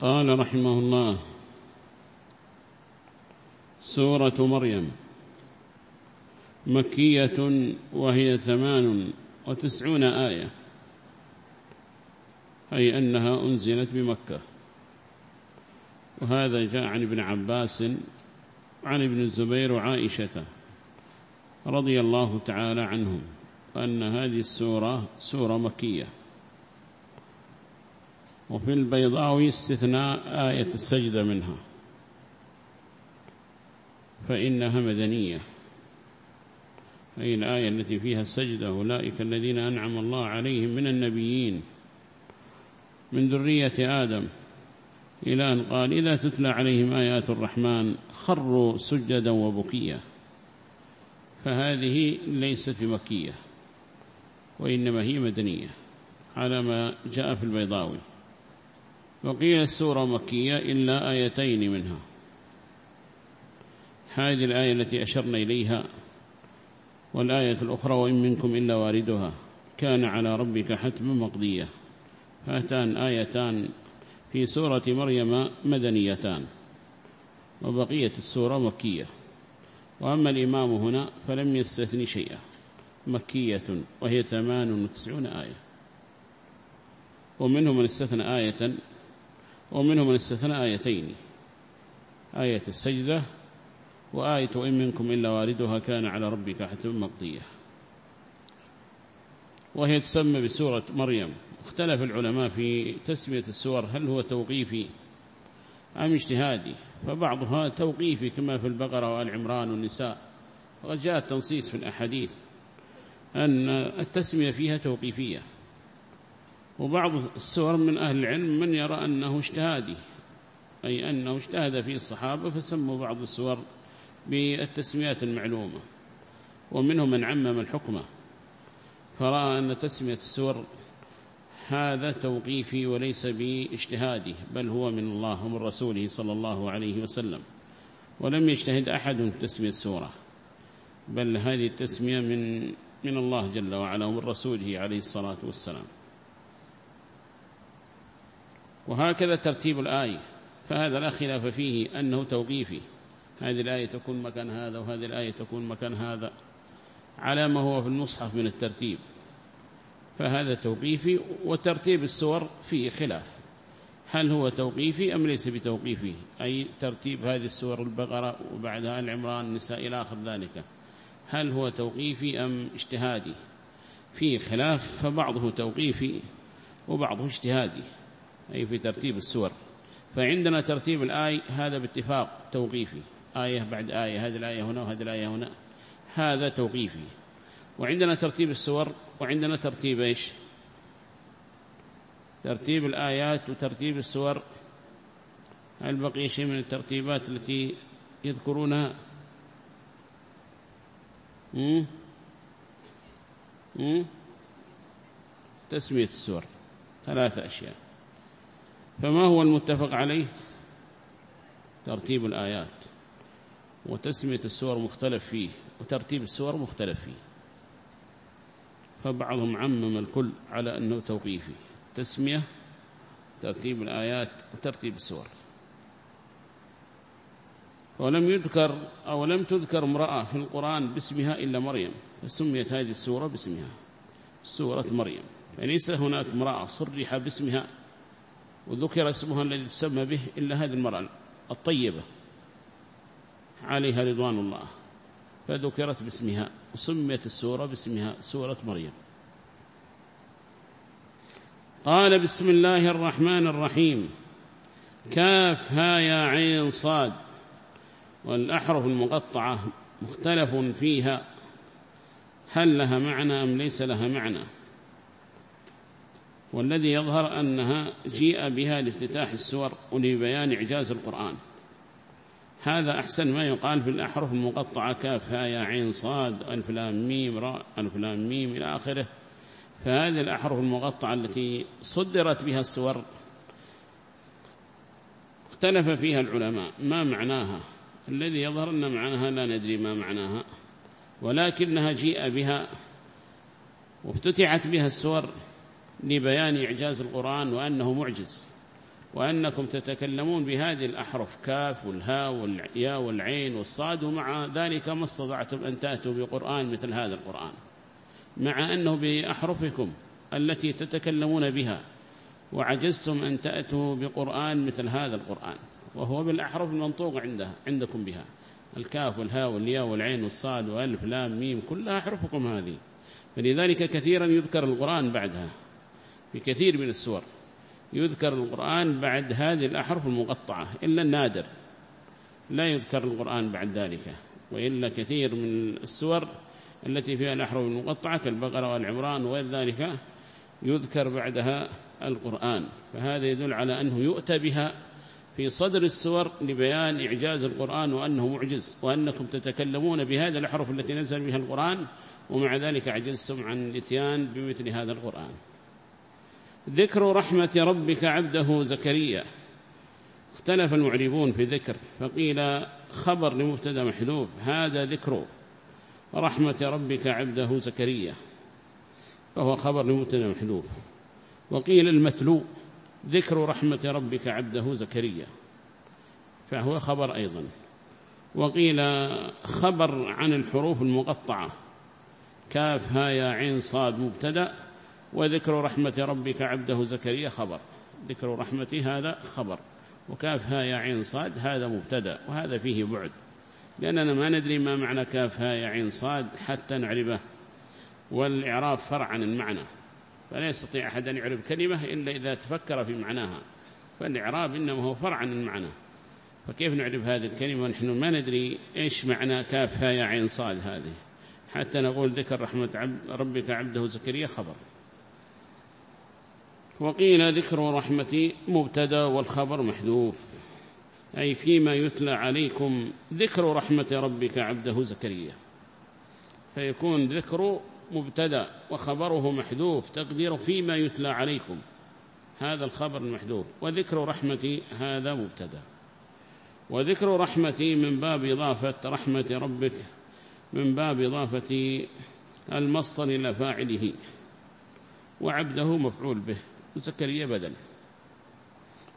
قال رحمه الله سورة مريم مكية وهي ثمان وتسعون آية أي أنها أنزلت بمكة. وهذا جاء عن ابن عباس عن ابن الزبير وعائشة رضي الله تعالى عنهم أن هذه السورة سورة مكية. وفي البيضاوي استثناء آية السجدة منها. فإنها مدنية. أي الآية التي فيها السجدة أولئك الذين أنعم الله عليهم من النبيين. من ذرية آدم إلى أن قال إذا تتلى عليهم آيات الرحمن خروا سجدا وبكيا فهذه ليست بمكية وإنما هي مدنية على ما جاء في البيضاوي. وقيل السورة مكية إلا آيتين منها. هذه الآية التي أشرنا إليها والآية الأخرى وإن منكم إلا واردها. كان على ربك حتما مقضية. هاتان آيتان في سورة مريم مدنيتان. وبقية السورة مكية. وأما الإمام هنا فلم يستثني شيئا. مكية وهي ثمان وتسعون آية. ومنهم من استثنى آية ومنهم من استثنى آيتين. آية السجدة وآية وإن منكم إلا واردها كان على ربك حتما مقضية. وهي تسمى بسورة مريم. اختلف العلماء في تسمية السور هل هو توقيفي أم اجتهادي؟ فبعضها توقيفي كما في البقرة والعمران والنساء. وقد جاء التنصيص في الأحاديث أن التسمية فيها توقيفية. وبعض السور من أهل العلم من يرى أنه اجتهادي أي أنه اجتهد فيه الصحابة فسموا بعض السور بالتسميات المعلومة ومنهم من عمم الحكمة فرأى أن تسمية السور هذا توقيفي وليس باجتهادي بل هو من الله ومن رسوله صلى الله عليه وسلم ولم يجتهد أحد في تسمية السورة بل هذه التسمية من من الله جل وعلا ومن رسوله عليه الصلاة والسلام. وهكذا ترتيب الآية. فهذا لا خلاف فيه أنه توقيفي. هذه الآية تكون مكان هذا وهذه الآية تكون مكان هذا. على ما هو في المصحف من الترتيب. فهذا توقيفي وترتيب السور فيه خلاف. هل هو توقيفي أم ليس بتوقيفي؟ أي ترتيب هذه السور البقرة وبعدها العمران النساء إلى آخر ذلك. هل هو توقيفي أم اجتهادي؟ فيه خلاف فبعضه توقيفي وبعضه اجتهادي. أي في ترتيب السور. فعندنا ترتيب الآي هذا باتفاق توقيفي. آية بعد آية هذه الآية هنا وهذه الآية هنا. هذا توقيفي. وعندنا ترتيب السور وعندنا ترتيب إيش؟ ترتيب الآيات وترتيب السور. هل بقي شيء من الترتيبات التي يذكرونها. مم؟ مم؟ تسمية السور. ثلاثة أشياء. فما هو المتفق عليه؟ ترتيب الآيات وتسمية السور مختلف فيه وترتيب السور مختلف فيه. فبعضهم عمم الكل على أنه توقيفي. تسمية ترتيب الآيات وترتيب السور. ولم يذكر أو لم تذكر امرأة في القرآن باسمها إلا مريم فسميت هذه السورة باسمها سورة مريم. فليس هناك امرأة صرح باسمها وذكر اسمها الذي تسمى به إلا هذه المرأة الطيبة. عليها رضوان الله. فذكرت باسمها وسميت السورة باسمها سورة مريم. قال بسم الله الرحمن الرحيم. كاف ها يا عين صاد. والأحرف المقطعة مختلف فيها. هل لها معنى أم ليس لها معنى؟ والذي يظهر أنها جيء بها لافتتاح السور ولبيان إعجاز القرآن. هذا أحسن ما يقال في الأحرف المقطعة كاف ها يا عين صاد ألف لام ميم راء ألف لام ميم إلى آخره. فهذه الأحرف المقطعة التي صدرت بها السور اختلف فيها العلماء. ما معناها؟ الذي يظهر أن معناها لا ندري ما معناها. ولكنها جيء بها وافتتحت بها السور لبيان إعجاز القرآن وأنه معجز وأنكم تتكلمون بهذه الأحرف كاف والهاء والياء والعين والصاد ومع ذلك ما استطعتم أن تأتوا بقرآن مثل هذا القرآن مع أنه بأحرفكم التي تتكلمون بها وعجزتم أن تأتوا بقرآن مثل هذا القرآن وهو بالأحرف المنطوق عندها عندكم بها الكاف والهاء والياء والعين والصاد والف لام ميم كلها أحرفكم هذه فلذلك كثيرا يذكر القرآن بعدها. في كثير من السور. يذكر القرآن بعد هذه الأحرف المقطعة إلا النادر. لا يذكر القرآن بعد ذلك وإلا كثير من السور التي فيها الأحرف المقطعة كالبقرة والعمران وغير ذلك يذكر بعدها القرآن. فهذا يدل على أنه يؤتى بها في صدر السور لبيان إعجاز القرآن وأنه معجز وأنكم تتكلمون بهذه الأحرف التي نزل بها القرآن ومع ذلك عجزتم عن الإتيان بمثل هذا القرآن. ذكر رحمة ربك عبده زكريا. اختلف المعربون في ذكر فقيل خبر لمبتدا محذوف هذا ذكر رحمة ربك عبده زكريا فهو خبر لمبتدا محذوف. وقيل المتلو ذكر رحمة ربك عبده زكريا فهو خبر أيضا. وقيل خبر عن الحروف المقطعة كاف ها يا عين صاد مبتدأ وذكر رحمة ربك عبده زكريا خبر. ذكر رحمته هذا خبر. وكاف ها يا عين صاد هذا مبتدأ وهذا فيه بعد. لأننا ما ندري ما معنى كاف ها يا عين صاد حتى نعرفه والإعراب فرع عن المعنى. فلا يستطيع أحد أن يعرف كلمة إلا إذا تفكر في معناها. فالإعراب إنما هو فرع عن المعنى. فكيف نعرف هذه الكلمة ونحن ما ندري إيش معنى كاف ها يا عين صاد هذه؟ حتى نقول ذكر رحمة ربك عبده زكريا خبر. وقيل ذكر رحمة مبتدأ والخبر محذوف. أي فيما يتلى عليكم ذكر رحمة ربك عبده زكريا. فيكون ذكر مبتدأ وخبره محذوف تقدير فيما يتلى عليكم. هذا الخبر المحذوف. وذكر رحمتي هذا مبتدأ. وذكر رحمتي من باب إضافة رحمة ربك من باب إضافة المصدر إلى فاعله. وعبده مفعول به. زكريا بدل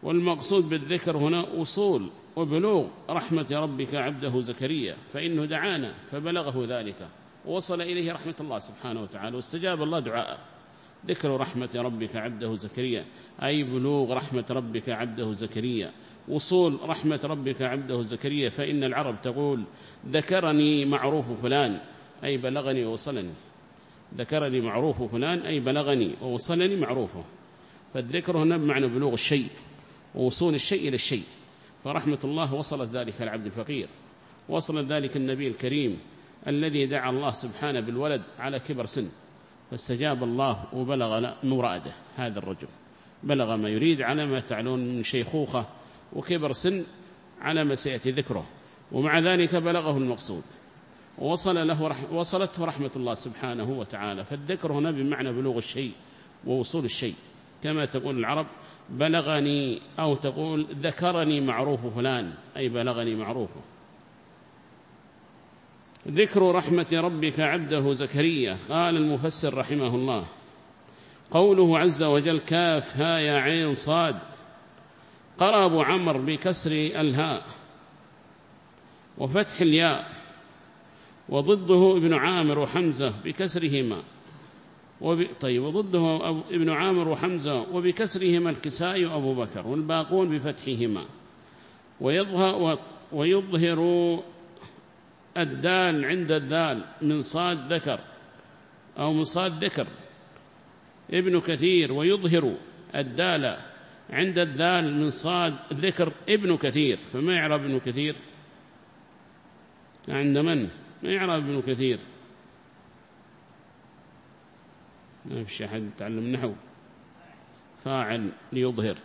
والمقصود بالذكر هنا وصول وبلوغ رحمة ربك عبده زكريا فإنه دعانا فبلغه ذلك. ووصل إليه رحمة الله سبحانه وتعالى واستجاب الله دعاءه. ذكر رحمة ربك عبده زكريا أي بلوغ رحمة ربك عبده زكريا. وصول رحمة ربك عبده زكريا فإن العرب تقول ذكرني معروف فلان أي بلغني ووصلني. ذكرني معروف فلان أي بلغني ووصلني معروفه. فالذكر هنا بمعنى بلوغ الشيء ووصول الشيء إلى الشيء. فرحمة الله وصلت ذلك العبد الفقير وصل ذلك النبي الكريم الذي دعا الله سبحانه بالولد على كبر سن فاستجاب الله وبلغ مراده هذا الرجل. بلغ ما يريد على ما تعلون من شيخوخة وكبر سن على ما سيأتي ذكره ومع ذلك بلغه المقصود. ووصل له رح وصلته رحمة الله سبحانه وتعالى. فالذكر هنا بمعنى بلوغ الشيء ووصول الشيء. كما تقول العرب بلغني أو تقول ذكرني معروف فلان أي بلغني معروفه ذكر رحمة ربك عبده زكريا قال المفسر رحمه الله. قوله عز وجل كاف ها يا عين صاد قرأ أبو عمر بكسر الهاء وفتح الياء وضده ابن عامر وحمزة بكسرهما. وب... طيب وضده ابن عامر وحمزة وبكسرهما الكسائي وأبو بكر والباقون بفتحهما. ويظهر, ويظهر الدال عند الدال من صاد ذكر أو من صاد ذكر. ابن كثير ويظهر الدال عند الدال من صاد ذكر ابن كثير. فما يعرب ابن كثير؟ عند من؟ ما يعرب ابن كثير؟ ما في أحد يتعلم نحو. فاعل ليظهر.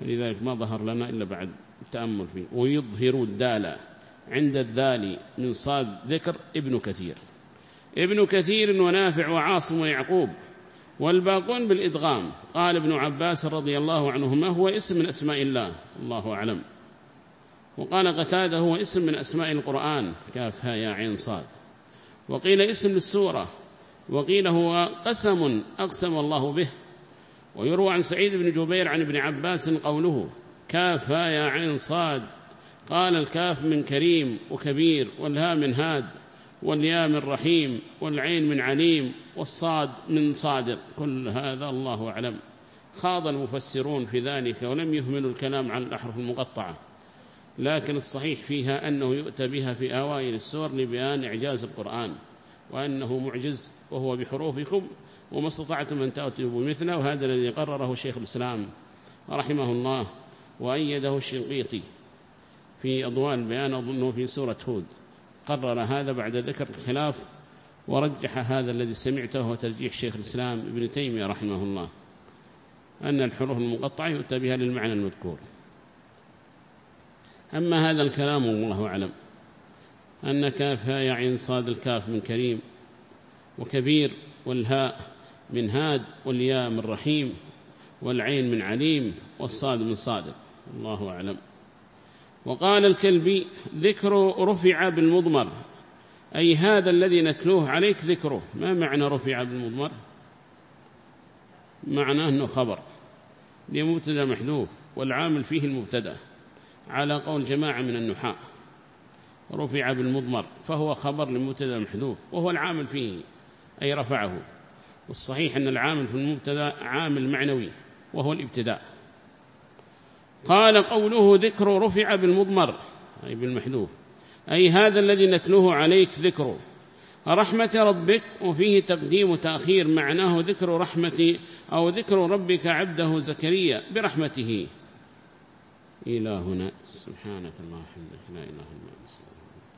فلذلك ما ظهر لنا إلا بعد التأمل فيه. ويظهر الدال عند الذال من صاد ذكر ابن كثير. ابن كثير ونافع وعاصم ويعقوب. والباقون بالإدغام. قال ابن عباس رضي الله عنهما هو اسم من أسماء الله. الله أعلم. وقال قتاده هو اسم من أسماء القرآن. كافها يا عين صاد. وقيل اسم للسورة وقيل هو قسم أقسم الله به. ويروى عن سعيد بن جبير عن ابن عباس قوله كافا يا عين صاد. قال الكاف من كريم وكبير والها من هاد والياء من رحيم والعين من عليم والصاد من صادق. كل هذا الله أعلم. خاض المفسرون في ذلك ولم يهملوا الكلام عن الأحرف المقطعة. لكن الصحيح فيها أنه يؤتى بها في أوائل السور لبيان إعجاز القرآن. وأنه معجز وهو بحروفكم وما استطعتم أن تأتوا بمثله وهذا الذي قرره شيخ الإسلام رحمه الله وأيده الشنقيطي في أضواء البيان أظنه في سورة هود. قرر هذا بعد ذكر الخلاف ورجح هذا الذي سمعته هو ترجيح شيخ الإسلام ابن تيمية رحمه الله أن الحروف المقطعة يؤتى بها للمعنى المذكور. أما هذا الكلام والله أعلم. أن كاف يا عين صاد الكاف من كريم وكبير والهاء من هاد والياء من رحيم والعين من عليم والصاد من صادق الله أعلم. وقال الكلبي ذكر رفع بالمضمر أي هذا الذي نتلوه عليك ذكره. ما معنى رفع بالمضمر؟ معناه أنه خبر لمبتدا محذوف والعامل فيه المبتدا على قول جماعة من النحاة. رفع بالمضمر فهو خبر لمبتدا محذوف وهو العامل فيه أي رفعه. والصحيح أن العامل في المبتدأ عامل معنوي وهو الابتداء. قال قوله ذكر رفع بالمضمر أي بالمحذوف. أي هذا الذي نتلوه عليك ذكره. رحمة ربك وفيه تقديم وتأخير معناه ذكر رحمة أو ذكر ربك عبده زكريا برحمته. إلى هنا. سبحانك اللهم وبحمدك لا إله إلا أنت.